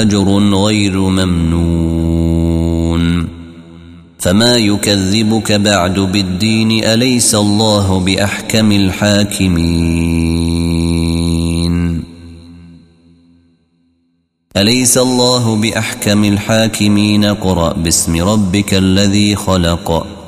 أجر غير ممنون. فما يكذبك بعد بالدين أليس الله بأحكم الحاكمين؟ أليس الله بأحكم الحاكمين؟ قرأ باسم ربك الذي خلق.